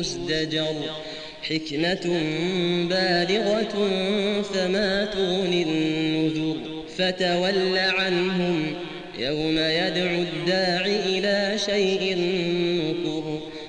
مزدجر حكمة بالغة فما تغني النذر. فتول عنهم يوم يدعو الداع إلى شيء